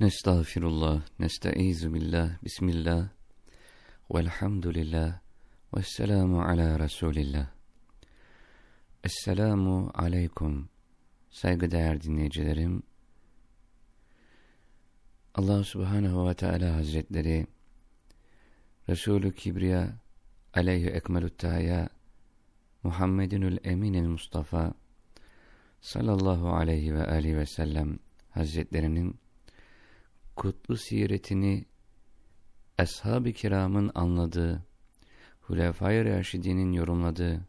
Nestağfirullah, nestaizu billah, bismillah, velhamdülillah, vesselamu ala Resulillah. Esselamu aleykum, saygıdeğer dinleyicilerim. Allah subhanehu ve teala hazretleri, Resulü Kibriya, aleyhi ekmelü tahya, Muhammedinül eminil Mustafa, sallallahu aleyhi ve aleyhi ve sellem hazretlerinin, kutlu siretini Ashab-ı kiramın anladığı, Hulefai Raşidi'nin yorumladığı,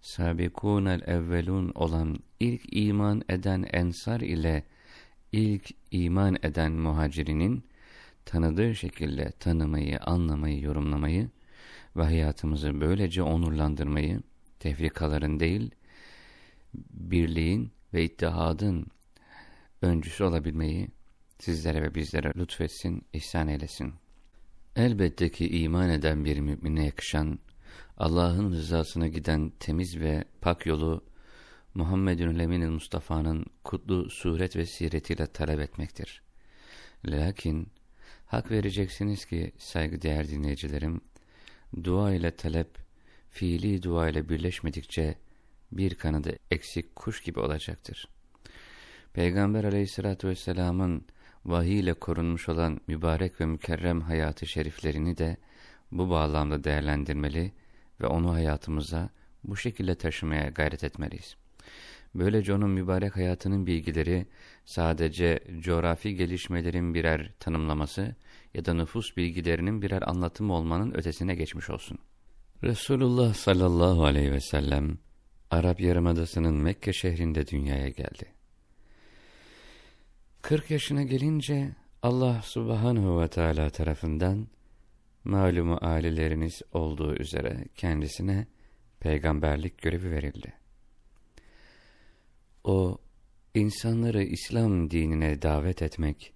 Sabikûnel evvelun olan ilk iman eden ensar ile ilk iman eden muhacirinin tanıdığı şekilde tanımayı, anlamayı, yorumlamayı ve hayatımızı böylece onurlandırmayı, tefrikaların değil, birliğin ve ittihadın öncüsü olabilmeyi sizlere ve bizlere lütfetsin, ihsan eylesin. Elbette ki iman eden bir mümine yakışan, Allah'ın rızasına giden temiz ve pak yolu, Muhammedun Emin Mustafa'nın kutlu suret ve siretiyle talep etmektir. Lakin, hak vereceksiniz ki saygıdeğer dinleyicilerim, dua ile talep, fiili dua ile birleşmedikçe, bir kanadı eksik kuş gibi olacaktır. Peygamber aleyhissalatü vesselamın vahiy ile korunmuş olan mübarek ve mükerrem hayatı şeriflerini de bu bağlamda değerlendirmeli ve onu hayatımıza bu şekilde taşımaya gayret etmeliyiz. Böylece onun mübarek hayatının bilgileri sadece coğrafi gelişmelerin birer tanımlaması ya da nüfus bilgilerinin birer anlatımı olmanın ötesine geçmiş olsun. Resulullah sallallahu aleyhi ve sellem Arap Yarımadası'nın Mekke şehrinde dünyaya geldi. 40 yaşına gelince Allah subhanahu ve teala tarafından malumu aileleriniz olduğu üzere kendisine peygamberlik görevi verildi. O, insanları İslam dinine davet etmek,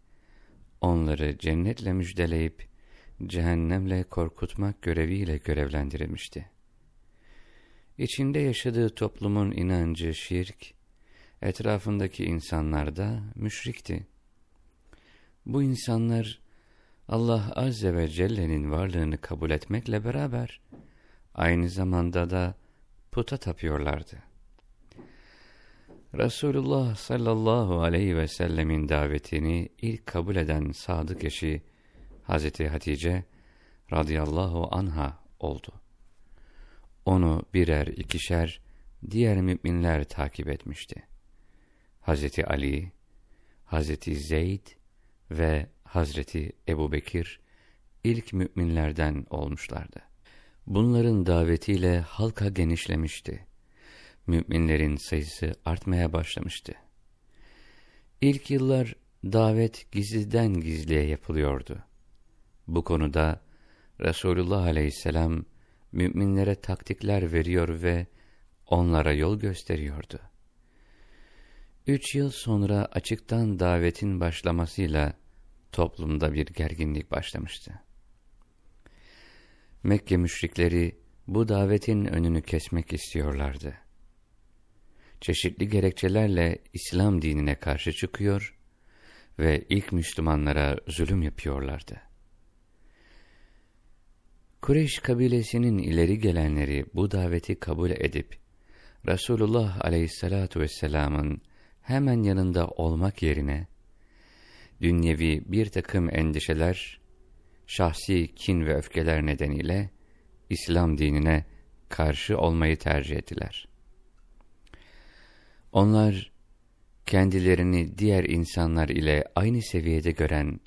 onları cennetle müjdeleyip, cehennemle korkutmak göreviyle görevlendirilmişti. İçinde yaşadığı toplumun inancı şirk, etrafındaki insanlar da müşrikti. Bu insanlar Allah Azze ve Celle'nin varlığını kabul etmekle beraber aynı zamanda da puta tapıyorlardı. Resulullah sallallahu aleyhi ve sellemin davetini ilk kabul eden sadık eşi Hazreti Hatice radıyallahu anha oldu. Onu birer ikişer diğer müminler takip etmişti. Hazreti Ali, Hazreti Zeyd ve Hazreti Ebubekir ilk müminlerden olmuşlardı. Bunların davetiyle halka genişlemişti. Müminlerin sayısı artmaya başlamıştı. İlk yıllar davet gizliden gizliye yapılıyordu. Bu konuda Resulullah aleyhisselam müminlere taktikler veriyor ve onlara yol gösteriyordu. Üç yıl sonra açıktan davetin başlamasıyla toplumda bir gerginlik başlamıştı. Mekke müşrikleri bu davetin önünü kesmek istiyorlardı. Çeşitli gerekçelerle İslam dinine karşı çıkıyor ve ilk Müslümanlara zulüm yapıyorlardı. Kureyş kabilesinin ileri gelenleri bu daveti kabul edip Resulullah aleyhissalatu vesselamın hemen yanında olmak yerine, dünyevi bir takım endişeler, şahsi kin ve öfkeler nedeniyle İslam dinine karşı olmayı tercih ettiler. Onlar, kendilerini diğer insanlar ile aynı seviyede gören,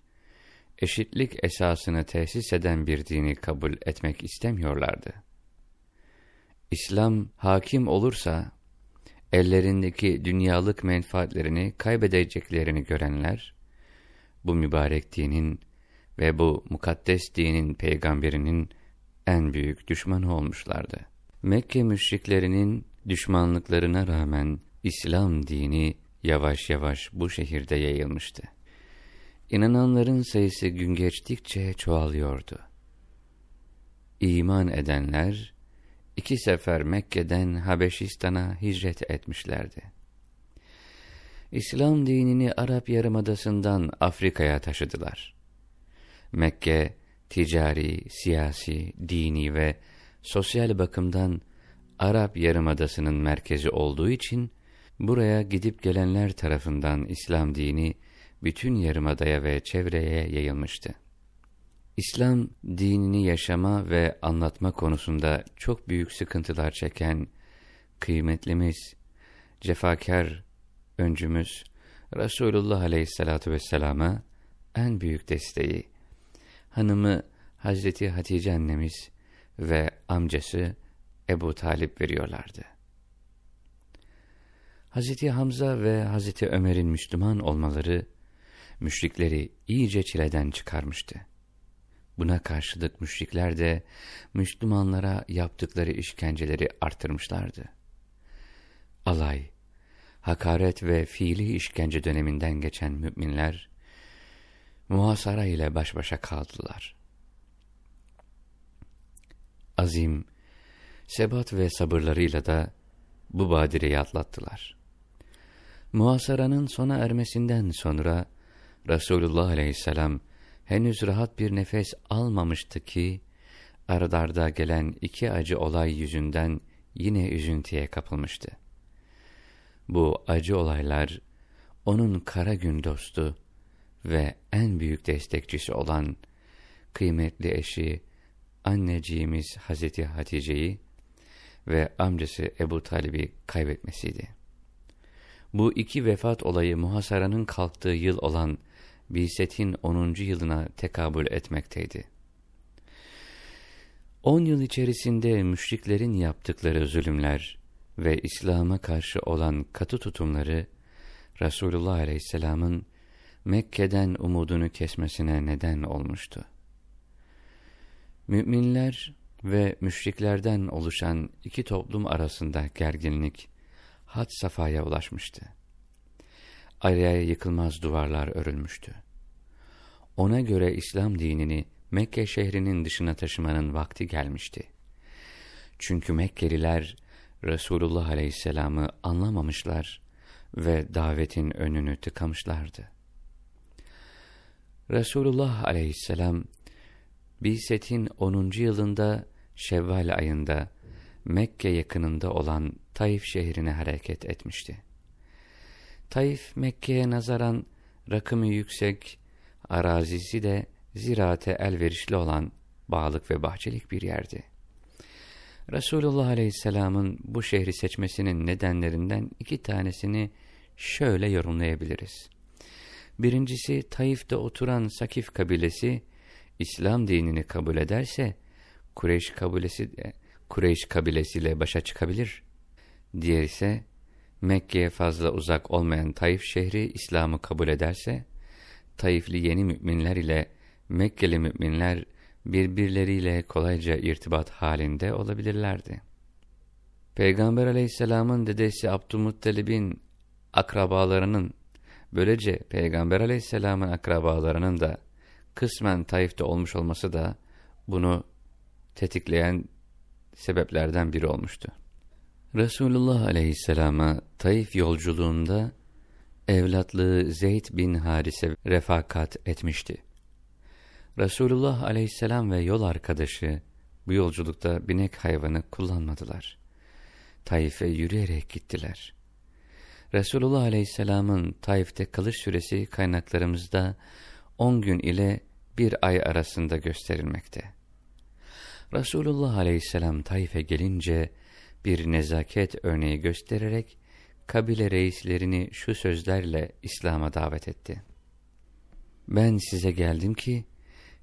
eşitlik esasını tesis eden bir dini kabul etmek istemiyorlardı. İslam hakim olursa, ellerindeki dünyalık menfaatlerini kaybedeceklerini görenler, bu mübarek dinin ve bu mukaddes dinin peygamberinin en büyük düşmanı olmuşlardı. Mekke müşriklerinin düşmanlıklarına rağmen İslam dini yavaş yavaş bu şehirde yayılmıştı. İnananların sayısı gün geçtikçe çoğalıyordu. İman edenler, iki sefer Mekke'den Habeşistan'a hicret etmişlerdi. İslam dinini Arap Yarımadası'ndan Afrika'ya taşıdılar. Mekke, ticari, siyasi, dini ve sosyal bakımdan Arap Yarımadası'nın merkezi olduğu için, buraya gidip gelenler tarafından İslam dini, bütün yarımadaya ve çevreye yayılmıştı. İslam dinini yaşama ve anlatma konusunda çok büyük sıkıntılar çeken kıymetlimiz, cefakar öncümüz Resulullah Aleyhisselatü Vesselam'a en büyük desteği, hanımı Hazreti Hatice annemiz ve amcası Ebu Talip veriyorlardı. Hazreti Hamza ve Hazreti Ömer'in Müslüman olmaları, müşrikleri iyice çileden çıkarmıştı. Buna karşılık müşrikler de Müslümanlara yaptıkları işkenceleri artırmışlardı. Alay, hakaret ve fiili işkence döneminden geçen müminler, muhasara ile baş başa kaldılar. Azim, sebat ve sabırlarıyla da bu badireyi atlattılar. Muhasaranın sona ermesinden sonra Resulullah aleyhisselam henüz rahat bir nefes almamıştı ki, aradarda gelen iki acı olay yüzünden yine üzüntüye kapılmıştı. Bu acı olaylar, onun kara gün dostu ve en büyük destekçisi olan kıymetli eşi, anneciğimiz Hazreti Hatice'yi ve amcası Ebu Talib'i kaybetmesiydi. Bu iki vefat olayı muhasaranın kalktığı yıl olan Bilset'in 10. yılına tekabül etmekteydi. 10 yıl içerisinde müşriklerin yaptıkları zulümler ve İslam'a karşı olan katı tutumları, Resulullah Aleyhisselam'ın Mekke'den umudunu kesmesine neden olmuştu. Müminler ve müşriklerden oluşan iki toplum arasında gerginlik, had safhaya ulaşmıştı. Araya yıkılmaz duvarlar örülmüştü. Ona göre İslam dinini Mekke şehrinin dışına taşımanın vakti gelmişti. Çünkü Mekkeliler Resulullah Aleyhisselam'ı anlamamışlar ve davetin önünü tıkamışlardı. Resulullah Aleyhisselam Bilset'in 10. yılında Şevval ayında Mekke yakınında olan Taif şehrine hareket etmişti. Taif Mekke'ye nazaran rakımı yüksek, arazisi de ziraate elverişli olan bağlık ve bahçelik bir yerdi. Resulullah Aleyhisselam'ın bu şehri seçmesinin nedenlerinden iki tanesini şöyle yorumlayabiliriz. Birincisi Taif'te oturan Sakif kabilesi İslam dinini kabul ederse Kureyş kabilesi de Kureyş kabilesiyle başa çıkabilir. Diğer ise Mekke'ye fazla uzak olmayan Taif şehri İslam'ı kabul ederse Taifli yeni müminler ile Mekkeli müminler birbirleriyle kolayca irtibat halinde olabilirlerdi. Peygamber aleyhisselamın dedesi Abdülmuttalib'in akrabalarının, böylece Peygamber aleyhisselamın akrabalarının da kısmen Taif'te olmuş olması da bunu tetikleyen sebeplerden biri olmuştu. Resulullah aleyhisselama Taif yolculuğunda evlatlığı Zeyd bin Harise refakat etmişti. Resulullah aleyhisselam ve yol arkadaşı bu yolculukta binek hayvanı kullanmadılar. Taif'e yürüyerek gittiler. Resulullah aleyhisselamın Taif'te kalış süresi kaynaklarımızda 10 gün ile bir ay arasında gösterilmekte. Resulullah aleyhisselam Taif'e gelince bir nezaket örneği göstererek kabile reislerini şu sözlerle İslam'a davet etti. Ben size geldim ki,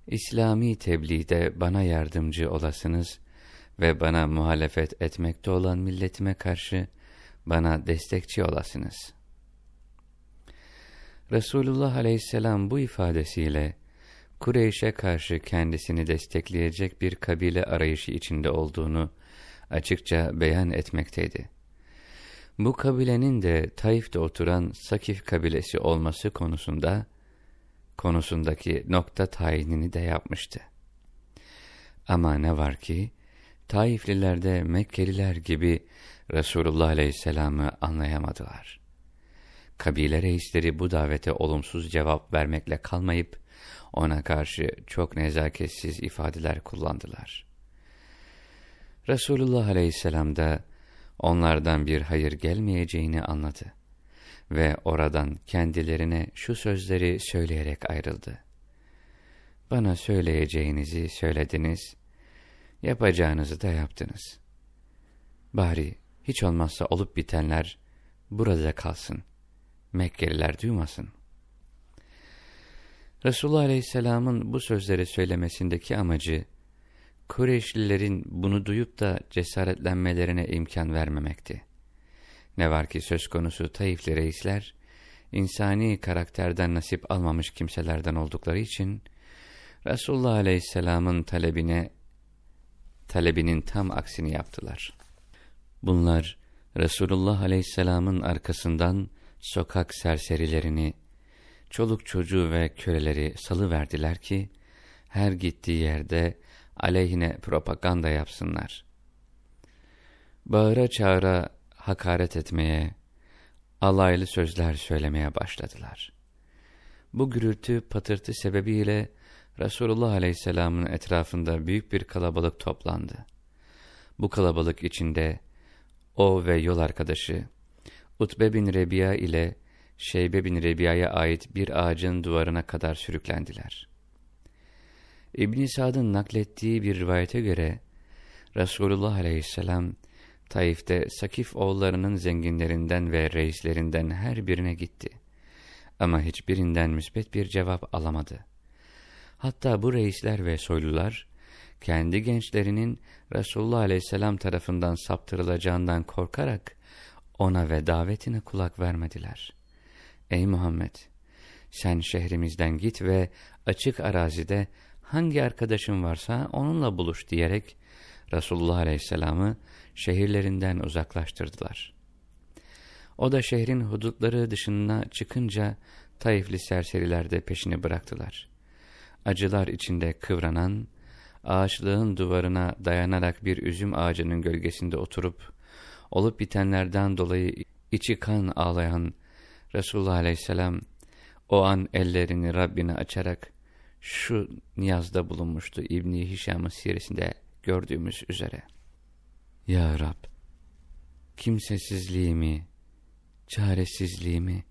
İslami tebliğde bana yardımcı olasınız ve bana muhalefet etmekte olan milletime karşı bana destekçi olasınız. Resulullah aleyhisselam bu ifadesiyle Kureyş'e karşı kendisini destekleyecek bir kabile arayışı içinde olduğunu açıkça beyan etmekteydi. Bu kabilenin de Taif'te oturan Sakif kabilesi olması konusunda konusundaki nokta tayinini de yapmıştı. Ama ne var ki, Taifliler de Mekkeliler gibi Resulullah Aleyhisselam'ı anlayamadılar. Kabile reisleri bu davete olumsuz cevap vermekle kalmayıp, ona karşı çok nezaketsiz ifadeler kullandılar. Resulullah aleyhisselam da onlardan bir hayır gelmeyeceğini anladı ve oradan kendilerine şu sözleri söyleyerek ayrıldı. Bana söyleyeceğinizi söylediniz, yapacağınızı da yaptınız. Bari hiç olmazsa olup bitenler burada kalsın. Mekkeliler duymasın. Resulullah Aleyhisselam'ın bu sözleri söylemesindeki amacı, Kureyşlilerin bunu duyup da cesaretlenmelerine imkan vermemekti. Ne var ki söz konusu Taifli reisler, insani karakterden nasip almamış kimselerden oldukları için, Resulullah Aleyhisselam'ın talebine, talebinin tam aksini yaptılar. Bunlar, Resulullah Aleyhisselam'ın arkasından sokak serserilerini, çoluk çocuğu ve köleleri salıverdiler ki, her gittiği yerde aleyhine propaganda yapsınlar. Bağıra çağıra hakaret etmeye, alaylı sözler söylemeye başladılar. Bu gürültü patırtı sebebiyle Resulullah Aleyhisselam'ın etrafında büyük bir kalabalık toplandı. Bu kalabalık içinde o ve yol arkadaşı Utbe bin Rebiya ile Şeybe bin Rebiya'ya ait bir ağacın duvarına kadar sürüklendiler. İbn Sad'ın naklettiği bir rivayete göre Resulullah Aleyhisselam Taif'te Sakif oğullarının zenginlerinden ve reislerinden her birine gitti. Ama hiçbirinden müsbet bir cevap alamadı. Hatta bu reisler ve soylular, kendi gençlerinin Resulullah Aleyhisselam tarafından saptırılacağından korkarak ona ve davetine kulak vermediler. Ey Muhammed! Sen şehrimizden git ve açık arazide hangi arkadaşın varsa onunla buluş diyerek Resulullah Aleyhisselam'ı şehirlerinden uzaklaştırdılar. O da şehrin hudutları dışına çıkınca Taifli serseriler de peşini bıraktılar. Acılar içinde kıvranan, ağaçlığın duvarına dayanarak bir üzüm ağacının gölgesinde oturup, olup bitenlerden dolayı içi kan ağlayan Resulullah Aleyhisselam, o an ellerini Rabbine açarak, şu niyazda bulunmuştu İbni Hişam'ın siresinde gördüğümüz üzere. Ya Rab, kimsesizliğimi, çaresizliğimi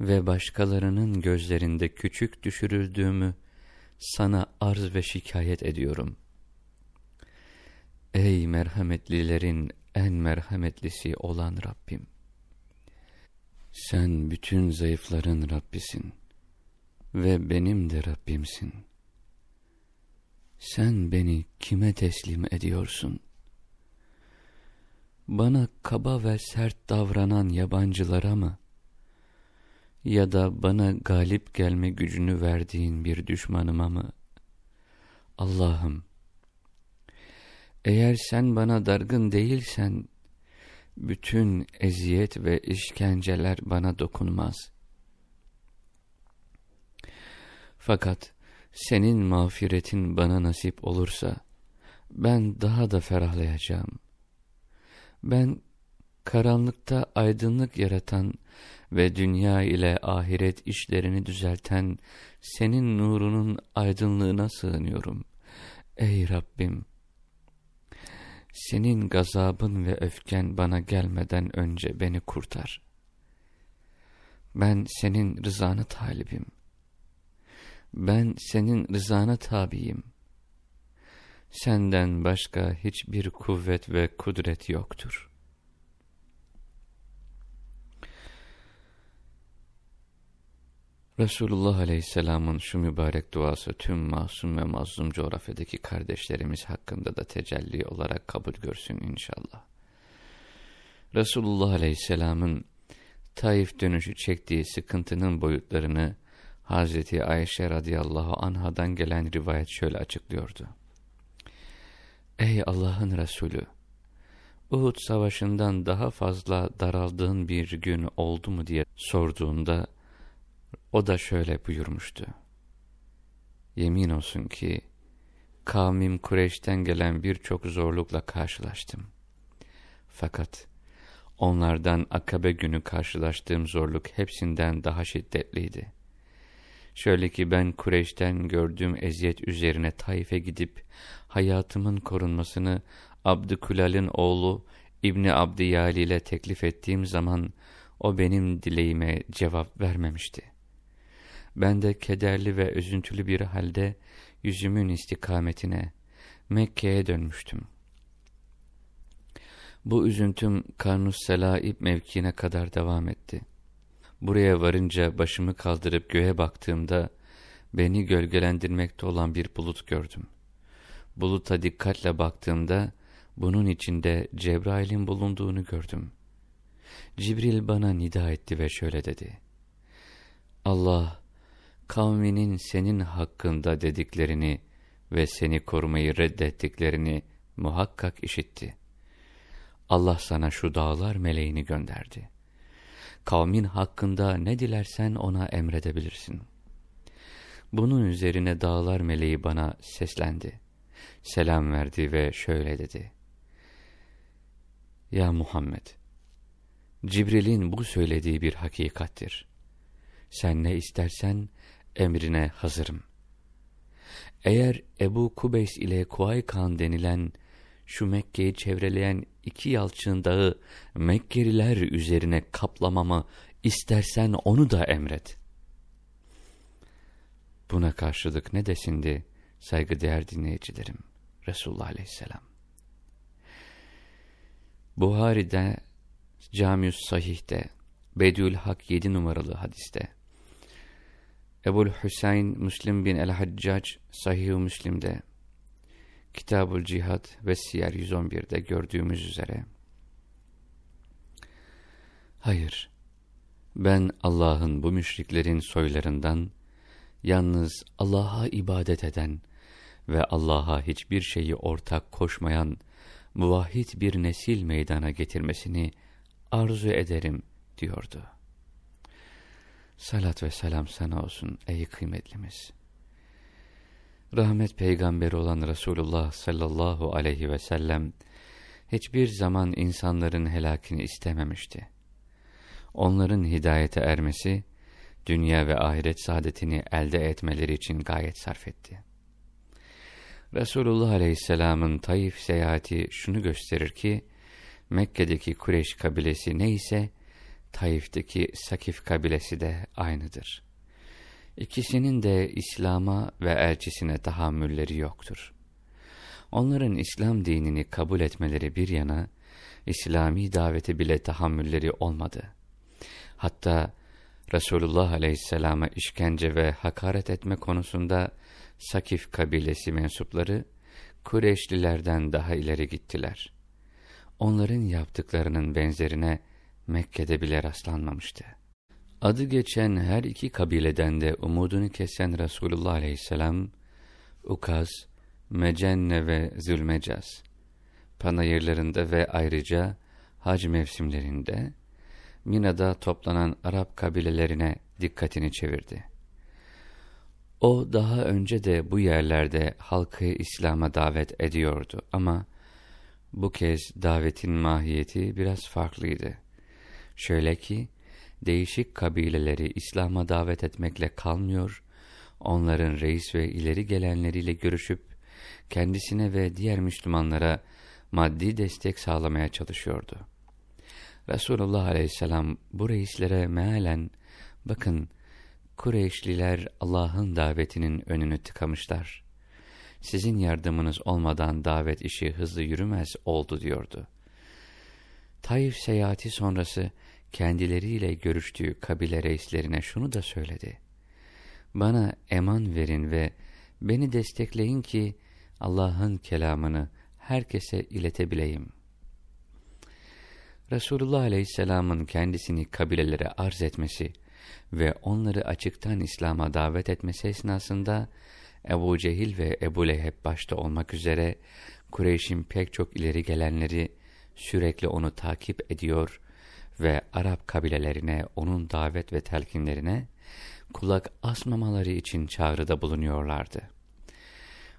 ve başkalarının gözlerinde küçük düşürüldüğümü sana arz ve şikayet ediyorum. Ey merhametlilerin en merhametlisi olan Rabbim! Sen bütün zayıfların Rabbisin ve benim de Rabbimsin. Sen beni kime teslim ediyorsun? Bana kaba ve sert davranan yabancılara mı? Ya da bana galip gelme gücünü verdiğin bir düşmanıma mı? Allah'ım, eğer sen bana dargın değilsen, bütün eziyet ve işkenceler bana dokunmaz. Fakat senin mağfiretin bana nasip olursa, ben daha da ferahlayacağım. Ben karanlıkta aydınlık yaratan ve dünya ile ahiret işlerini düzelten senin nurunun aydınlığına sığınıyorum. Ey Rabbim! Senin gazabın ve öfken bana gelmeden önce beni kurtar. Ben senin rızanı talibim. Ben senin rızana tabiyim. Senden başka hiçbir kuvvet ve kudret yoktur. Resulullah Aleyhisselam'ın şu mübarek duası tüm masum ve mazlum coğrafyadaki kardeşlerimiz hakkında da tecelli olarak kabul görsün inşallah. Resulullah Aleyhisselam'ın Taif dönüşü çektiği sıkıntının boyutlarını Hazreti Ayşe radıyallahu anhadan gelen rivayet şöyle açıklıyordu. Ey Allah'ın Resulü! Uhud savaşından daha fazla daraldığın bir gün oldu mu diye sorduğunda o da şöyle buyurmuştu. Yemin olsun ki kavmim Kureyş'ten gelen birçok zorlukla karşılaştım. Fakat Onlardan akabe günü karşılaştığım zorluk hepsinden daha şiddetliydi. Şöyle ki ben Kureyş'ten gördüğüm eziyet üzerine Taif'e gidip hayatımın korunmasını Abdükulal'in oğlu İbni Abdiyali ile teklif ettiğim zaman o benim dileğime cevap vermemişti. Ben de kederli ve üzüntülü bir halde yüzümün istikametine Mekke'ye dönmüştüm. Bu üzüntüm Karnus Selaib mevkiine kadar devam etti. Buraya varınca başımı kaldırıp göğe baktığımda beni gölgelendirmekte olan bir bulut gördüm. Buluta dikkatle baktığımda bunun içinde Cebrail'in bulunduğunu gördüm. Cibril bana nida etti ve şöyle dedi. Allah, kavminin senin hakkında dediklerini ve seni korumayı reddettiklerini muhakkak işitti. Allah sana şu dağlar meleğini gönderdi. Kavmin hakkında ne dilersen ona emredebilirsin. Bunun üzerine dağlar meleği bana seslendi. Selam verdi ve şöyle dedi. Ya Muhammed! Cibril'in bu söylediği bir hakikattir. Sen ne istersen emrine hazırım. Eğer Ebu Kubeys ile Kuaykan denilen şu Mekke'yi çevreleyen iki yalçın dağı Mekkeliler üzerine kaplamamı istersen onu da emret. Buna karşılık ne desindi saygıdeğer dinleyicilerim Resulullah Aleyhisselam. Buhari'de, Camius Sahih'te, Bediül Hak 7 numaralı hadiste, Ebul Hüseyin Müslim bin el-Haccac Sahih-i Müslim'de, Kitabul Cihad ve Siyer 111'de gördüğümüz üzere, Hayır, ben Allah'ın bu müşriklerin soylarından, yalnız Allah'a ibadet eden ve Allah'a hiçbir şeyi ortak koşmayan, muvahhid bir nesil meydana getirmesini arzu ederim diyordu. Salat ve selam sana olsun ey kıymetlimiz. Rahmet peygamberi olan Resulullah sallallahu aleyhi ve sellem hiçbir zaman insanların helakini istememişti. Onların hidayete ermesi, dünya ve ahiret saadetini elde etmeleri için gayet sarf etti. Resulullah Aleyhisselam'ın Taif seyahati şunu gösterir ki, Mekke'deki Kureş kabilesi neyse, Taif'teki Sakif kabilesi de aynıdır. İkisinin de İslam'a ve elçisine tahammülleri yoktur. Onların İslam dinini kabul etmeleri bir yana, İslami daveti bile tahammülleri olmadı. Hatta Resulullah Aleyhisselam'a işkence ve hakaret etme konusunda Sakif kabilesi mensupları Kureyşlilerden daha ileri gittiler. Onların yaptıklarının benzerine Mekke'de bile rastlanmamıştı. Adı geçen her iki kabileden de umudunu kesen Resulullah aleyhisselam, Ukaz, Mecenne ve Zülmecaz, panayırlarında ve ayrıca hac mevsimlerinde, Mina'da toplanan Arap kabilelerine dikkatini çevirdi. O daha önce de bu yerlerde halkı İslam'a davet ediyordu ama bu kez davetin mahiyeti biraz farklıydı. Şöyle ki, değişik kabileleri İslam'a davet etmekle kalmıyor, onların reis ve ileri gelenleriyle görüşüp, kendisine ve diğer Müslümanlara maddi destek sağlamaya çalışıyordu. Resulullah aleyhisselam bu reislere mealen, bakın Kureyşliler Allah'ın davetinin önünü tıkamışlar. Sizin yardımınız olmadan davet işi hızlı yürümez oldu diyordu. Taif seyahati sonrası kendileriyle görüştüğü kabile reislerine şunu da söyledi. Bana eman verin ve beni destekleyin ki Allah'ın kelamını herkese iletebileyim. Resulullah Aleyhisselam'ın kendisini kabilelere arz etmesi ve onları açıktan İslam'a davet etmesi esnasında Ebu Cehil ve Ebu Leheb başta olmak üzere Kureyş'in pek çok ileri gelenleri sürekli onu takip ediyor ve Arap kabilelerine onun davet ve telkinlerine kulak asmamaları için çağrıda bulunuyorlardı.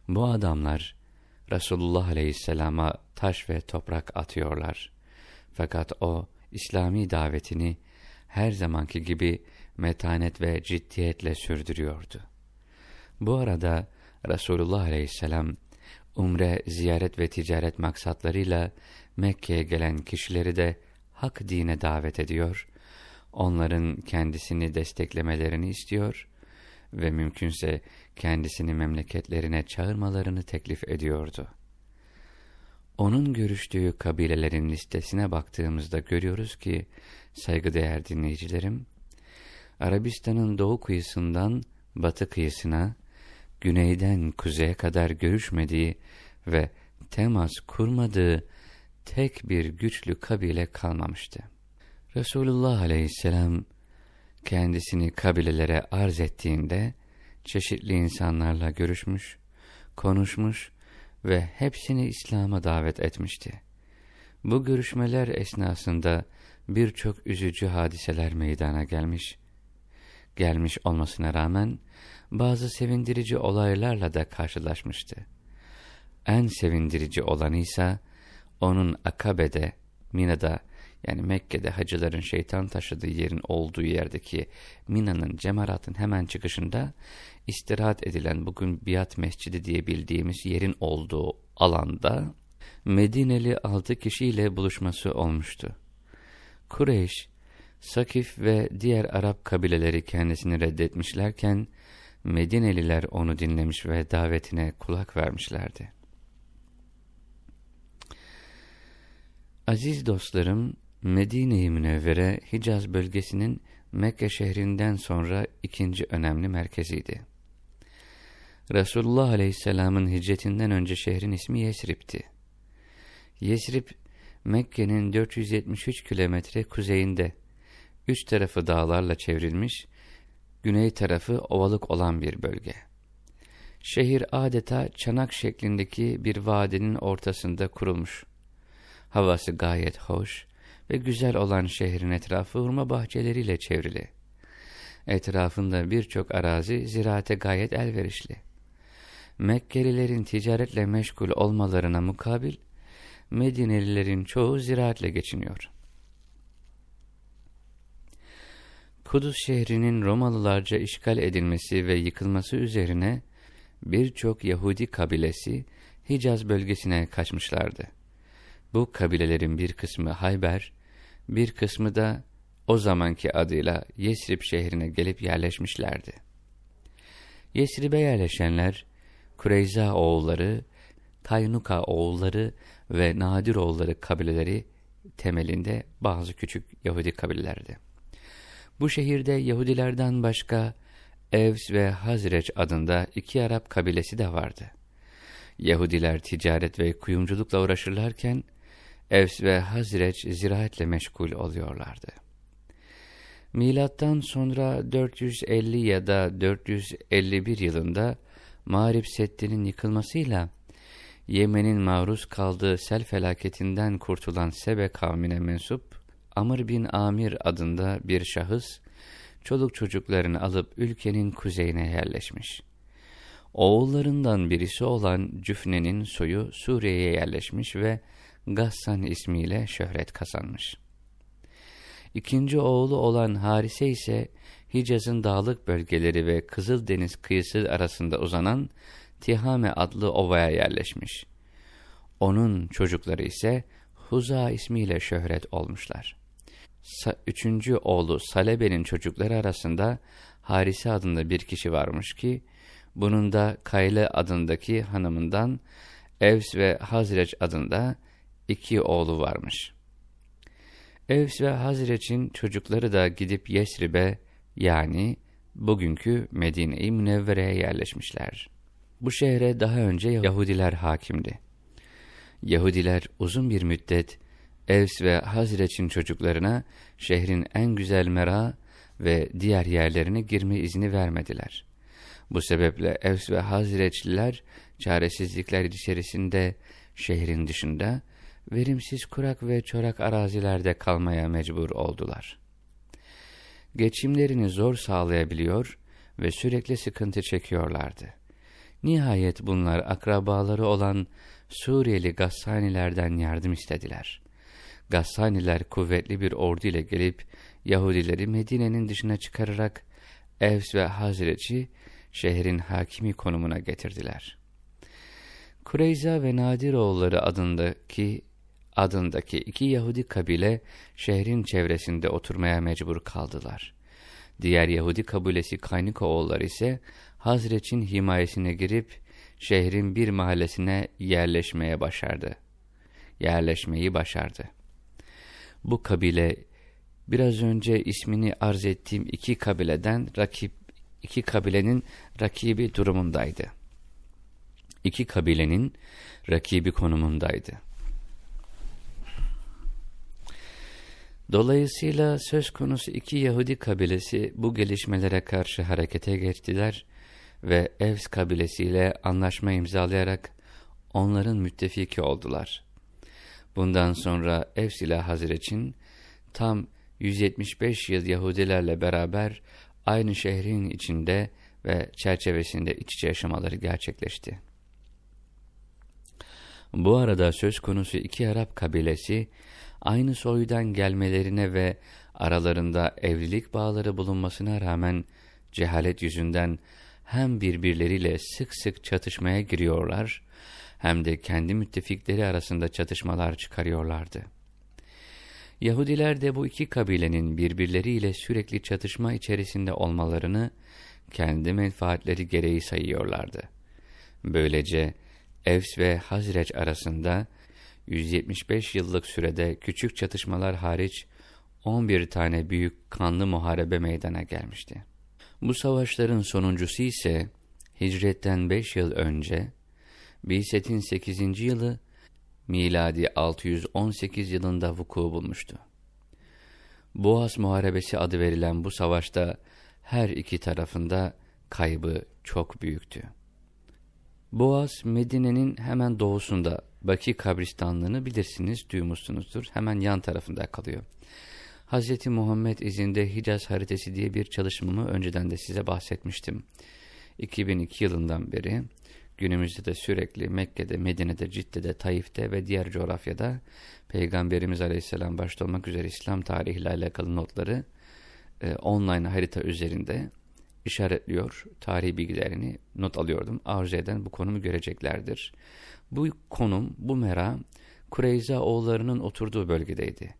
Bu adamlar Resulullah Aleyhisselam'a taş ve toprak atıyorlar. Fakat o İslami davetini her zamanki gibi metanet ve ciddiyetle sürdürüyordu. Bu arada Resulullah aleyhisselam umre, ziyaret ve ticaret maksatlarıyla Mekke'ye gelen kişileri de hak dine davet ediyor, onların kendisini desteklemelerini istiyor ve mümkünse kendisini memleketlerine çağırmalarını teklif ediyordu. Onun görüştüğü kabilelerin listesine baktığımızda görüyoruz ki, saygıdeğer dinleyicilerim, Arabistan'ın doğu kıyısından batı kıyısına, güneyden kuzeye kadar görüşmediği ve temas kurmadığı tek bir güçlü kabile kalmamıştı. Resulullah aleyhisselam kendisini kabilelere arz ettiğinde çeşitli insanlarla görüşmüş, konuşmuş ve hepsini İslam'a davet etmişti. Bu görüşmeler esnasında birçok üzücü hadiseler meydana gelmiş. Gelmiş olmasına rağmen bazı sevindirici olaylarla da karşılaşmıştı. En sevindirici olanı ise onun Akabe'de, Mina'da yani Mekke'de hacıların şeytan taşıdığı yerin olduğu yerdeki Mina'nın cemaratın hemen çıkışında istirahat edilen bugün Biat Mescidi diye bildiğimiz yerin olduğu alanda Medineli altı kişiyle buluşması olmuştu. Kureyş, Sakif ve diğer Arap kabileleri kendisini reddetmişlerken Medineliler onu dinlemiş ve davetine kulak vermişlerdi. Aziz dostlarım, Medine-i Münevvere Hicaz bölgesinin Mekke şehrinden sonra ikinci önemli merkeziydi. Resulullah Aleyhisselam'ın hicretinden önce şehrin ismi Yesrib'ti. Yesrib, Mekke'nin 473 kilometre kuzeyinde, üç tarafı dağlarla çevrilmiş, güney tarafı ovalık olan bir bölge. Şehir adeta çanak şeklindeki bir vadinin ortasında kurulmuş. Havası gayet hoş ve güzel olan şehrin etrafı hurma bahçeleriyle çevrili. Etrafında birçok arazi ziraate gayet elverişli. Mekkelilerin ticaretle meşgul olmalarına mukabil, Medinelilerin çoğu ziraatle geçiniyor. Kudüs şehrinin Romalılarca işgal edilmesi ve yıkılması üzerine birçok Yahudi kabilesi Hicaz bölgesine kaçmışlardı. Bu kabilelerin bir kısmı Hayber, bir kısmı da o zamanki adıyla Yesrib şehrine gelip yerleşmişlerdi. Yesrib'e yerleşenler, Kureyza oğulları, Kaynuka oğulları ve Nadir oğulları kabileleri temelinde bazı küçük Yahudi kabilelerdi. Bu şehirde Yahudilerden başka Evs ve Hazreç adında iki Arap kabilesi de vardı. Yahudiler ticaret ve kuyumculukla uğraşırlarken, Evs ve Hazreç ziraatle meşgul oluyorlardı. Milattan sonra 450 ya da 451 yılında Mağrib Seddi'nin yıkılmasıyla Yemen'in maruz kaldığı sel felaketinden kurtulan Sebe kavmine mensup Amr bin Amir adında bir şahıs çoluk çocuklarını alıp ülkenin kuzeyine yerleşmiş. Oğullarından birisi olan Cüfne'nin soyu Suriye'ye yerleşmiş ve Gassan ismiyle şöhret kazanmış. İkinci oğlu olan Harise ise Hicaz'ın dağlık bölgeleri ve Kızıldeniz kıyısı arasında uzanan Tihame adlı ovaya yerleşmiş. Onun çocukları ise Huza ismiyle şöhret olmuşlar. Üçüncü oğlu Salebe'nin çocukları arasında Harise adında bir kişi varmış ki, bunun da Kayle adındaki hanımından Evs ve Hazreç adında iki oğlu varmış. Evs ve Hazreç'in çocukları da gidip Yesrib'e yani bugünkü Medine-i Münevvere'ye yerleşmişler. Bu şehre daha önce Yahudiler hakimdi. Yahudiler uzun bir müddet Evs ve Hazreç'in çocuklarına şehrin en güzel mera ve diğer yerlerine girme izni vermediler. Bu sebeple Evs ve Hazreçliler çaresizlikler içerisinde şehrin dışında verimsiz kurak ve çorak arazilerde kalmaya mecbur oldular. Geçimlerini zor sağlayabiliyor ve sürekli sıkıntı çekiyorlardı. Nihayet bunlar akrabaları olan Suriyeli Gassanilerden yardım istediler. Gassaniler kuvvetli bir ordu ile gelip Yahudileri Medine'nin dışına çıkararak Evs ve Hazreç'i şehrin hakimi konumuna getirdiler. Kureyza ve Nadiroğulları adındaki adındaki iki Yahudi kabile şehrin çevresinde oturmaya mecbur kaldılar. Diğer Yahudi kabilesi Kaynikoğulları ise Hazreç'in himayesine girip şehrin bir mahallesine yerleşmeye başardı. Yerleşmeyi başardı. Bu kabile biraz önce ismini arz ettiğim iki kabileden rakip iki kabilenin rakibi durumundaydı. İki kabilenin rakibi konumundaydı. Dolayısıyla söz konusu iki Yahudi kabilesi bu gelişmelere karşı harekete geçtiler ve Evs kabilesiyle anlaşma imzalayarak onların müttefiki oldular. Bundan sonra Evs ile Hazreç'in tam 175 yıl Yahudilerle beraber aynı şehrin içinde ve çerçevesinde iç içe yaşamaları gerçekleşti. Bu arada söz konusu iki Arap kabilesi aynı soydan gelmelerine ve aralarında evlilik bağları bulunmasına rağmen cehalet yüzünden hem birbirleriyle sık sık çatışmaya giriyorlar hem de kendi müttefikleri arasında çatışmalar çıkarıyorlardı. Yahudiler de bu iki kabilenin birbirleriyle sürekli çatışma içerisinde olmalarını kendi menfaatleri gereği sayıyorlardı. Böylece Evs ve Hazreç arasında 175 yıllık sürede küçük çatışmalar hariç 11 tane büyük kanlı muharebe meydana gelmişti. Bu savaşların sonuncusu ise hicretten 5 yıl önce, Biset'in 8. yılı miladi 618 yılında vuku bulmuştu. Boğaz Muharebesi adı verilen bu savaşta her iki tarafında kaybı çok büyüktü. Boğaz, Medine'nin hemen doğusunda Baki kabristanlığını bilirsiniz, duymuşsunuzdur. Hemen yan tarafında kalıyor. Hz. Muhammed izinde Hicaz haritası diye bir çalışmamı önceden de size bahsetmiştim. 2002 yılından beri günümüzde de sürekli Mekke'de, Medine'de, Cidde'de, Taif'te ve diğer coğrafyada Peygamberimiz Aleyhisselam başta olmak üzere İslam tarihiyle alakalı notları e, online harita üzerinde işaretliyor. Tarihi bilgilerini not alıyordum. Arzu eden bu konumu göreceklerdir. Bu konum, bu mera Kureyza oğullarının oturduğu bölgedeydi.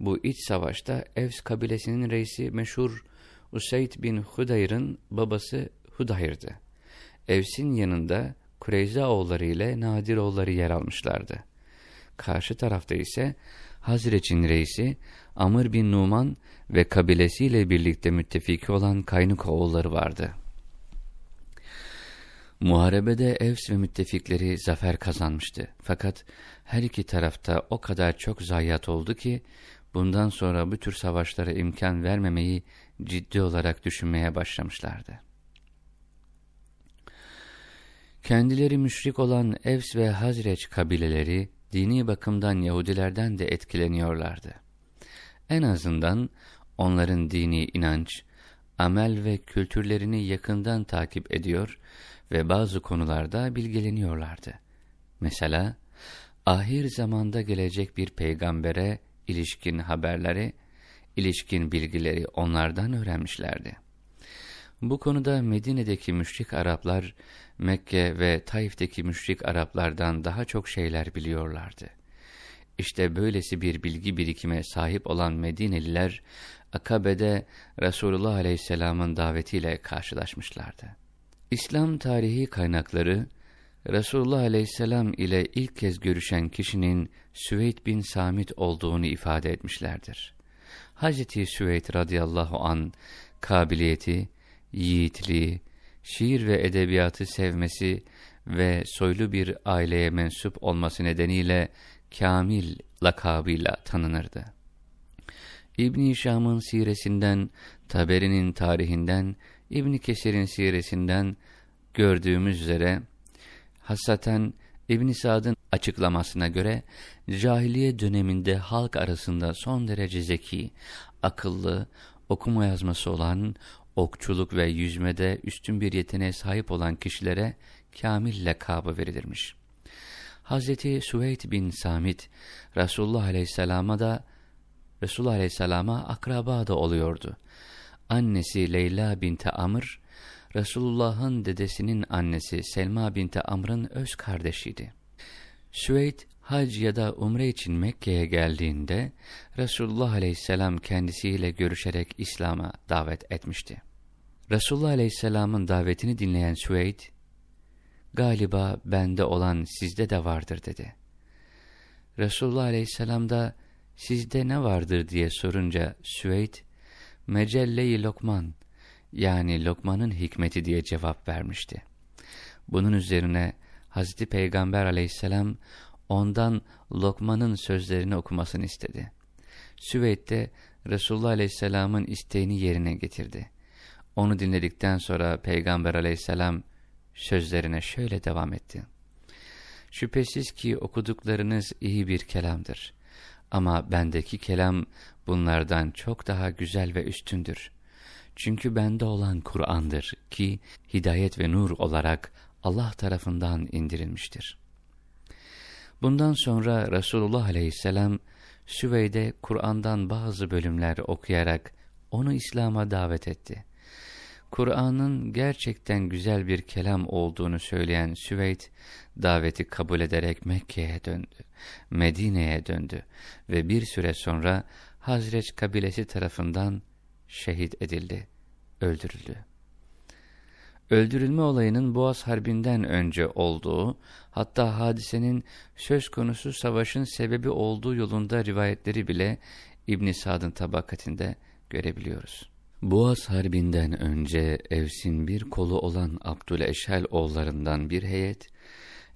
Bu iç savaşta Evs kabilesinin reisi meşhur Usayd bin Hudayr'ın babası Hudayr'dı. Evs'in yanında Kureyza oğulları ile Nadir oğulları yer almışlardı. Karşı tarafta ise Hazreç'in reisi Amr bin Numan ve kabilesiyle birlikte müttefiki olan Kaynuk oğulları vardı. Muharebede Evs ve müttefikleri zafer kazanmıştı. Fakat her iki tarafta o kadar çok zayiat oldu ki bundan sonra bu tür savaşlara imkan vermemeyi ciddi olarak düşünmeye başlamışlardı. Kendileri müşrik olan Evs ve Hazreç kabileleri dini bakımdan Yahudilerden de etkileniyorlardı. En azından onların dini inanç, amel ve kültürlerini yakından takip ediyor ve bazı konularda bilgileniyorlardı. Mesela, ahir zamanda gelecek bir peygambere ilişkin haberleri, ilişkin bilgileri onlardan öğrenmişlerdi. Bu konuda Medine'deki müşrik Araplar, Mekke ve Taif'teki müşrik Araplardan daha çok şeyler biliyorlardı. İşte böylesi bir bilgi birikime sahip olan Medineliler, Akabe'de Resulullah Aleyhisselam'ın davetiyle karşılaşmışlardı. İslam tarihi kaynakları, Resulullah Aleyhisselam ile ilk kez görüşen kişinin Süveyd bin Samit olduğunu ifade etmişlerdir. Hazreti Süveyd radıyallahu an kabiliyeti, yiğitliği, şiir ve edebiyatı sevmesi ve soylu bir aileye mensup olması nedeniyle Kamil lakabıyla tanınırdı. İbn-i Şam'ın siresinden, Taberi'nin tarihinden, İbn Kesir'in siresinden gördüğümüz üzere, hasaten İbn Sad'ın açıklamasına göre cahiliye döneminde halk arasında son derece zeki, akıllı, okuma yazması olan, okçuluk ve yüzmede üstün bir yeteneğe sahip olan kişilere kamil lakabı verilirmiş. Hazreti Süveyd bin Samit Resulullah Aleyhisselam'a da Resulullah Aleyhisselam'a akraba da oluyordu. Annesi Leyla binti Amr, Resulullah'ın dedesinin annesi Selma binti Amr'ın öz kardeşiydi. Süveyd hac ya da umre için Mekke'ye geldiğinde Resulullah Aleyhisselam kendisiyle görüşerek İslam'a davet etmişti. Resulullah Aleyhisselam'ın davetini dinleyen Süveyd, galiba bende olan sizde de vardır dedi. Resulullah Aleyhisselam da sizde ne vardır diye sorunca Süveyd, Mecelle-i Lokman yani Lokman'ın hikmeti diye cevap vermişti. Bunun üzerine Hazreti Peygamber aleyhisselam ondan Lokman'ın sözlerini okumasını istedi. Süveyd de Resulullah aleyhisselamın isteğini yerine getirdi. Onu dinledikten sonra Peygamber aleyhisselam sözlerine şöyle devam etti. Şüphesiz ki okuduklarınız iyi bir kelamdır. Ama bendeki kelam bunlardan çok daha güzel ve üstündür. Çünkü bende olan Kur'an'dır ki hidayet ve nur olarak Allah tarafından indirilmiştir. Bundan sonra Resulullah aleyhisselam Süveyde Kur'an'dan bazı bölümler okuyarak onu İslam'a davet etti. Kur'an'ın gerçekten güzel bir kelam olduğunu söyleyen Süveyd, daveti kabul ederek Mekke'ye döndü, Medine'ye döndü ve bir süre sonra Hazreç kabilesi tarafından şehit edildi, öldürüldü. Öldürülme olayının Boğaz Harbi'nden önce olduğu, hatta hadisenin söz konusu savaşın sebebi olduğu yolunda rivayetleri bile İbn Sad'ın tabakatinde görebiliyoruz. Boğaz Harbi'nden önce Evs'in bir kolu olan Abdüleşhel oğullarından bir heyet,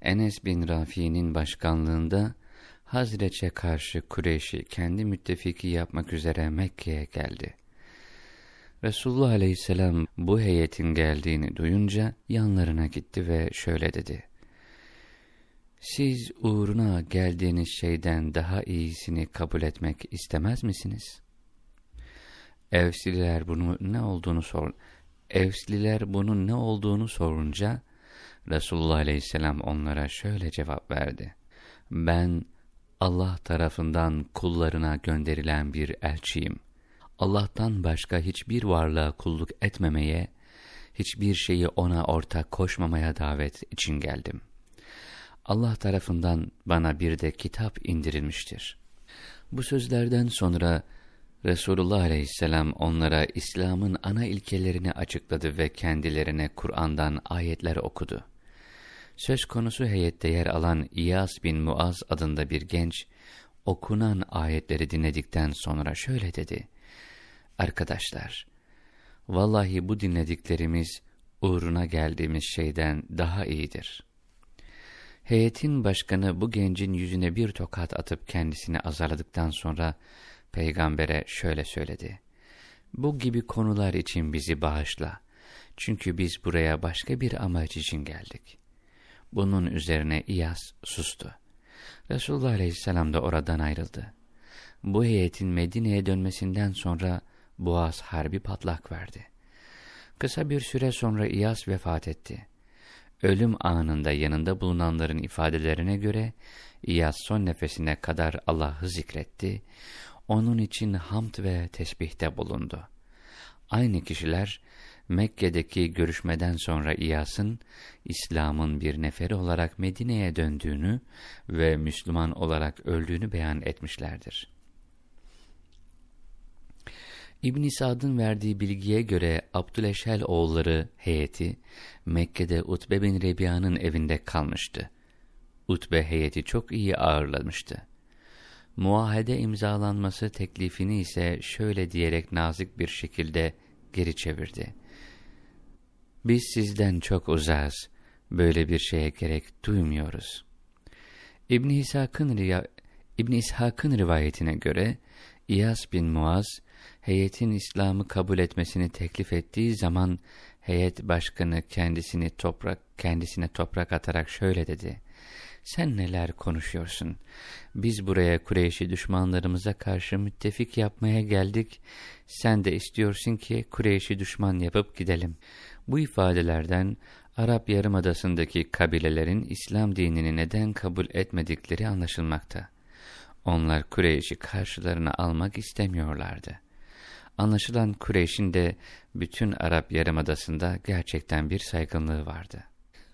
Enes bin Rafi'nin başkanlığında Hazreç'e karşı Kureyş'i kendi müttefiki yapmak üzere Mekke'ye geldi. Resulullah aleyhisselam bu heyetin geldiğini duyunca yanlarına gitti ve şöyle dedi. Siz uğruna geldiğiniz şeyden daha iyisini kabul etmek istemez misiniz? Evsliler bunu ne olduğunu sor. Evsliler bunun ne olduğunu sorunca Resulullah aleyhisselam onlara şöyle cevap verdi. Ben Allah tarafından kullarına gönderilen bir elçiyim. Allah'tan başka hiçbir varlığa kulluk etmemeye, hiçbir şeyi ona ortak koşmamaya davet için geldim. Allah tarafından bana bir de kitap indirilmiştir. Bu sözlerden sonra Resulullah aleyhisselam onlara İslam'ın ana ilkelerini açıkladı ve kendilerine Kur'an'dan ayetler okudu. Söz konusu heyette yer alan İyas bin Muaz adında bir genç, okunan ayetleri dinledikten sonra şöyle dedi. Arkadaşlar, vallahi bu dinlediklerimiz uğruna geldiğimiz şeyden daha iyidir. Heyetin başkanı bu gencin yüzüne bir tokat atıp kendisini azarladıktan sonra peygambere şöyle söyledi. Bu gibi konular için bizi bağışla. Çünkü biz buraya başka bir amaç için geldik. Bunun üzerine İyas sustu. Resulullah Aleyhisselam da oradan ayrıldı. Bu heyetin Medine'ye dönmesinden sonra Boğaz Harbi patlak verdi. Kısa bir süre sonra İyas vefat etti. Ölüm anında yanında bulunanların ifadelerine göre İyas son nefesine kadar Allah'ı zikretti, onun için hamd ve tesbihte bulundu. Aynı kişiler Mekke'deki görüşmeden sonra İyas'ın İslam'ın bir neferi olarak Medine'ye döndüğünü ve Müslüman olarak öldüğünü beyan etmişlerdir. İbn Sad'ın verdiği bilgiye göre Abdüleşel oğulları heyeti Mekke'de Utbe bin Rebiya'nın evinde kalmıştı. Utbe heyeti çok iyi ağırlamıştı. Muahede imzalanması teklifini ise şöyle diyerek nazik bir şekilde geri çevirdi. Biz sizden çok uzağız, böyle bir şeye gerek duymuyoruz. İbn İshak'ın İbn İshak'ın rivayetine göre İyas bin Muaz heyetin İslam'ı kabul etmesini teklif ettiği zaman heyet başkanı kendisini toprak kendisine toprak atarak şöyle dedi: Sen neler konuşuyorsun? Biz buraya Kureyş'i düşmanlarımıza karşı müttefik yapmaya geldik. Sen de istiyorsun ki Kureyş'i düşman yapıp gidelim. Bu ifadelerden Arap Yarımadası'ndaki kabilelerin İslam dinini neden kabul etmedikleri anlaşılmakta. Onlar Kureyş'i karşılarına almak istemiyorlardı. Anlaşılan Kureyş'in de bütün Arap Yarımadası'nda gerçekten bir saygınlığı vardı.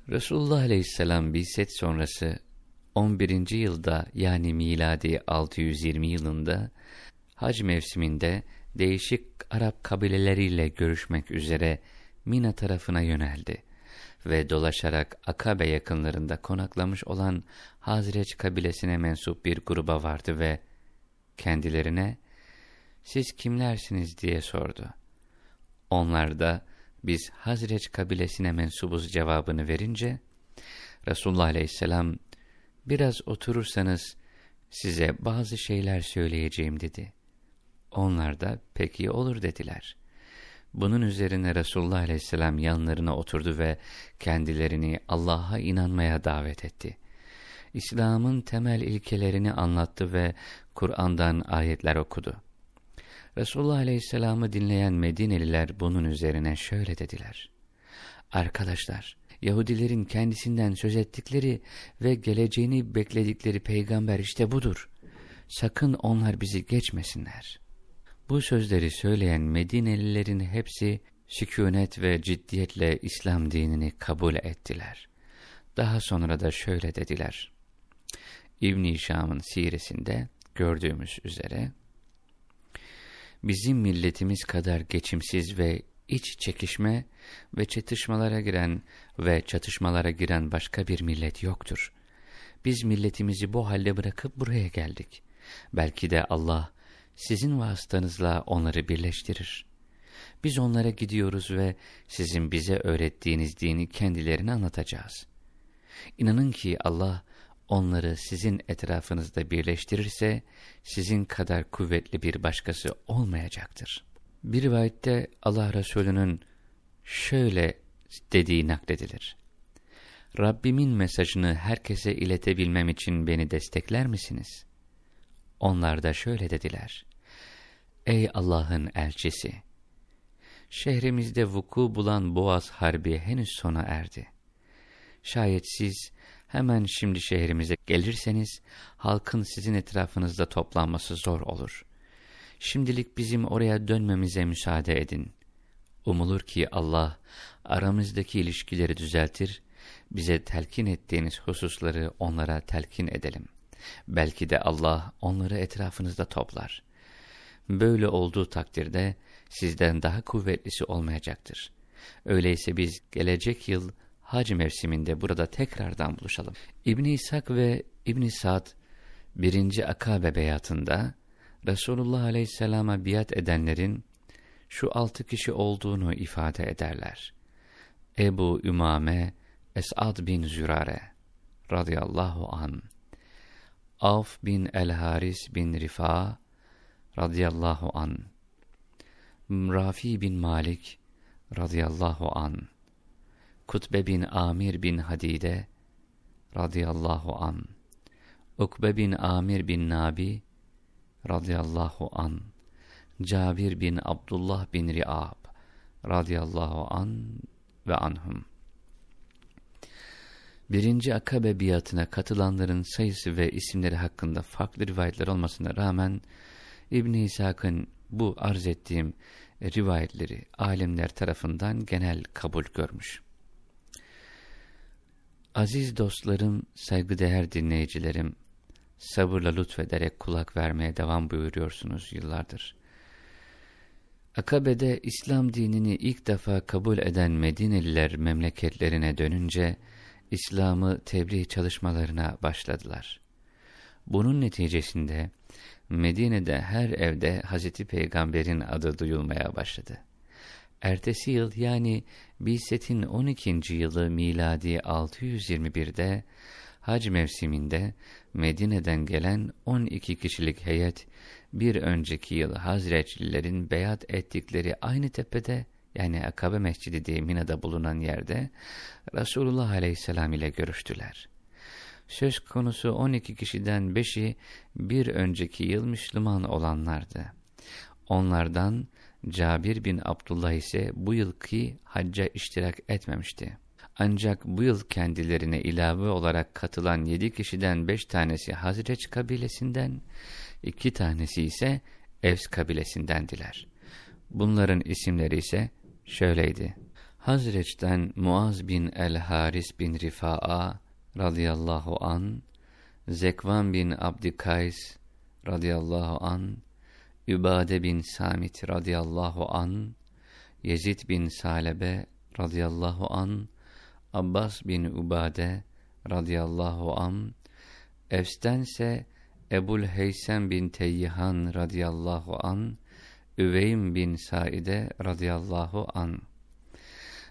Resulullah Aleyhisselam Biset sonrası 11. yılda yani miladi 620 yılında hac mevsiminde değişik Arap kabileleriyle görüşmek üzere Mina tarafına yöneldi ve dolaşarak Akabe yakınlarında konaklamış olan Hazreç kabilesine mensup bir gruba vardı ve kendilerine siz kimlersiniz diye sordu. Onlar da biz Hazreç kabilesine mensubuz cevabını verince Resulullah aleyhisselam biraz oturursanız size bazı şeyler söyleyeceğim dedi. Onlar da peki olur dediler. Bunun üzerine Resulullah aleyhisselam yanlarına oturdu ve kendilerini Allah'a inanmaya davet etti. İslam'ın temel ilkelerini anlattı ve Kur'an'dan ayetler okudu. Resulullah aleyhisselamı dinleyen Medineliler bunun üzerine şöyle dediler. Arkadaşlar, Yahudilerin kendisinden söz ettikleri ve geleceğini bekledikleri peygamber işte budur. Sakın onlar bizi geçmesinler. Bu sözleri söyleyen Medinelilerin hepsi sükunet ve ciddiyetle İslam dinini kabul ettiler. Daha sonra da şöyle dediler. İbn-i Şam'ın siresinde gördüğümüz üzere, bizim milletimiz kadar geçimsiz ve iç çekişme ve çatışmalara giren ve çatışmalara giren başka bir millet yoktur. Biz milletimizi bu halde bırakıp buraya geldik. Belki de Allah sizin vasıtanızla onları birleştirir. Biz onlara gidiyoruz ve sizin bize öğrettiğiniz dini kendilerine anlatacağız. İnanın ki Allah onları sizin etrafınızda birleştirirse sizin kadar kuvvetli bir başkası olmayacaktır. Bir rivayette Allah Resulü'nün şöyle dediği nakledilir. Rabbimin mesajını herkese iletebilmem için beni destekler misiniz? Onlar da şöyle dediler. Ey Allah'ın elçisi! Şehrimizde vuku bulan Boğaz Harbi henüz sona erdi. Şayet siz hemen şimdi şehrimize gelirseniz halkın sizin etrafınızda toplanması zor olur. Şimdilik bizim oraya dönmemize müsaade edin. Umulur ki Allah aramızdaki ilişkileri düzeltir, bize telkin ettiğiniz hususları onlara telkin edelim. Belki de Allah onları etrafınızda toplar. Böyle olduğu takdirde sizden daha kuvvetlisi olmayacaktır. Öyleyse biz gelecek yıl hac mevsiminde burada tekrardan buluşalım. İbn İshak ve İbn Sa'd birinci Akabe beyatında Resulullah Aleyhisselam'a biat edenlerin şu altı kişi olduğunu ifade ederler. Ebu Ümame Es'ad bin Zürare radıyallahu an, Avf bin El-Haris bin Rifa radıyallahu an, Rafi bin Malik radıyallahu an, Kutbe bin Amir bin Hadide radıyallahu an, Ukbe bin Amir bin Nabi radıyallahu an, Cabir bin Abdullah bin Ri'ab radıyallahu an ve anhum. Birinci Akabe biatına katılanların sayısı ve isimleri hakkında farklı rivayetler olmasına rağmen İbn-i İshak'ın bu arz ettiğim rivayetleri alimler tarafından genel kabul görmüş. Aziz dostlarım, saygıdeğer dinleyicilerim, sabırla lütfederek kulak vermeye devam buyuruyorsunuz yıllardır. Akabe'de İslam dinini ilk defa kabul eden Medineliler memleketlerine dönünce, İslam'ı tebliğ çalışmalarına başladılar. Bunun neticesinde Medine'de her evde Hazreti Peygamber'in adı duyulmaya başladı. Ertesi yıl yani Bilset'in 12. yılı miladi 621'de hac mevsiminde Medine'den gelen 12 kişilik heyet bir önceki yıl Hazreçlilerin beyat ettikleri aynı tepede yani Akabe Mescidi diye Mina'da bulunan yerde Resulullah Aleyhisselam ile görüştüler. Söz konusu 12 kişiden 5'i bir önceki yıl Müslüman olanlardı. Onlardan Cabir bin Abdullah ise bu yılki hacca iştirak etmemişti. Ancak bu yıl kendilerine ilave olarak katılan yedi kişiden beş tanesi Hazreç kabilesinden, iki tanesi ise Evs kabilesindendiler. Bunların isimleri ise şöyleydi. Hazreç'ten Muaz bin el-Haris bin Rifa'a radıyallahu an, Zekvan bin Abdikays radıyallahu an, Übade bin Samit radıyallahu an, Yezid bin Salebe radıyallahu an, Abbas bin Ubade radıyallahu an, Evs'tense Ebul Heysem bin Teyyihan radıyallahu an, Üveym bin Saide radıyallahu an.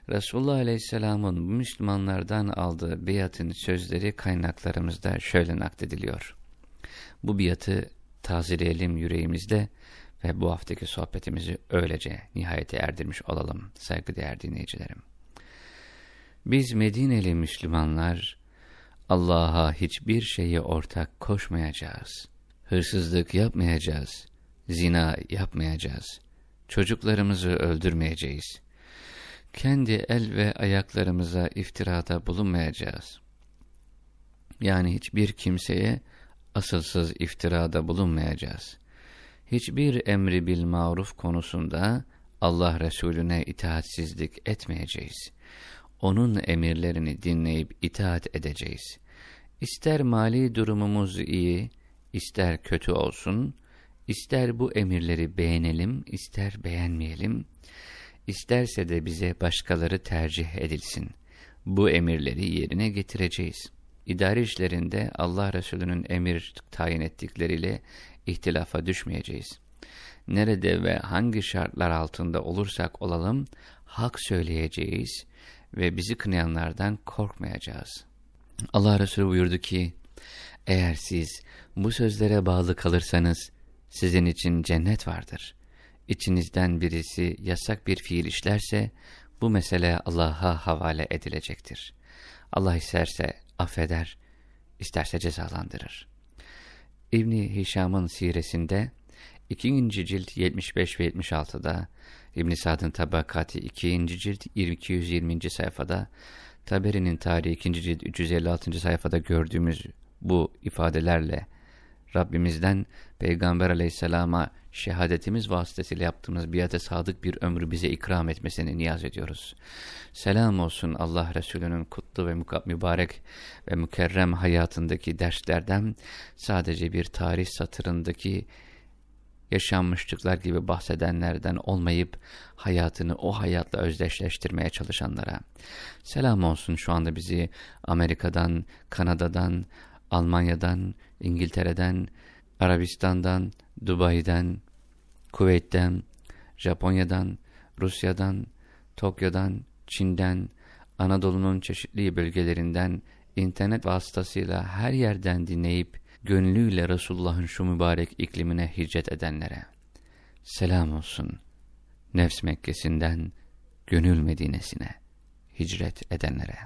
Resulullah Aleyhisselam'ın bu Müslümanlardan aldığı biatın sözleri kaynaklarımızda şöyle naklediliyor. Bu biatı tazeleyelim yüreğimizde ve bu haftaki sohbetimizi öylece nihayete erdirmiş olalım saygıdeğer dinleyicilerim. Biz Medineli Müslümanlar Allah'a hiçbir şeyi ortak koşmayacağız. Hırsızlık yapmayacağız. Zina yapmayacağız. Çocuklarımızı öldürmeyeceğiz. Kendi el ve ayaklarımıza iftirada bulunmayacağız. Yani hiçbir kimseye asılsız iftirada bulunmayacağız. Hiçbir emri bil maruf konusunda Allah Resulüne itaatsizlik etmeyeceğiz. Onun emirlerini dinleyip itaat edeceğiz. İster mali durumumuz iyi, ister kötü olsun, ister bu emirleri beğenelim, ister beğenmeyelim, isterse de bize başkaları tercih edilsin. Bu emirleri yerine getireceğiz. İdari işlerinde Allah Resulü'nün emir tayin ettikleriyle ihtilafa düşmeyeceğiz. Nerede ve hangi şartlar altında olursak olalım, hak söyleyeceğiz ve bizi kınayanlardan korkmayacağız. Allah Resulü buyurdu ki, eğer siz bu sözlere bağlı kalırsanız, sizin için cennet vardır. İçinizden birisi yasak bir fiil işlerse, bu mesele Allah'a havale edilecektir. Allah isterse affeder, isterse cezalandırır. İbni Hişam'ın siresinde, 2. cilt 75 ve 76'da, İbn Sa'd'ın Tabakati 2. cilt 220. sayfada, Taberi'nin tarihi 2. cilt 356. sayfada gördüğümüz bu ifadelerle Rabbimizden Peygamber aleyhisselama şehadetimiz vasıtasıyla yaptığımız biate sadık bir ömrü bize ikram etmesini niyaz ediyoruz. Selam olsun Allah Resulü'nün kutlu ve mübarek ve mükerrem hayatındaki derslerden sadece bir tarih satırındaki yaşanmışlıklar gibi bahsedenlerden olmayıp hayatını o hayatla özdeşleştirmeye çalışanlara. Selam olsun şu anda bizi Amerika'dan, Kanada'dan, Almanya'dan, İngiltere'den, Arabistan'dan, Dubai'den, Kuveyt'ten, Japonya'dan, Rusya'dan, Tokyo'dan, Çin'den, Anadolu'nun çeşitli bölgelerinden internet vasıtasıyla her yerden dinleyip gönlüyle Resulullah'ın şu mübarek iklimine hicret edenlere selam olsun. Nefs Mekke'sinden gönül Medine'sine hicret edenlere.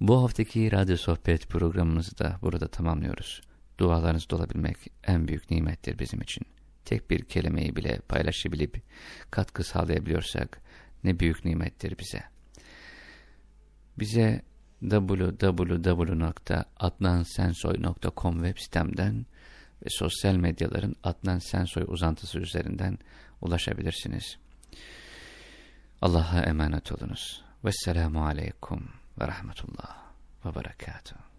Bu haftaki radyo sohbet programımızı da burada tamamlıyoruz. Dualarınızda olabilmek en büyük nimettir bizim için. Tek bir kelimeyi bile paylaşabilip katkı sağlayabiliyorsak ne büyük nimettir bize. Bize www.adnansensoy.com web sitemden ve sosyal medyaların Adnan Sensoy uzantısı üzerinden ulaşabilirsiniz. Allah'a emanet olunuz. Vesselamu aleykum ve rahmetullah ve berekatuhu.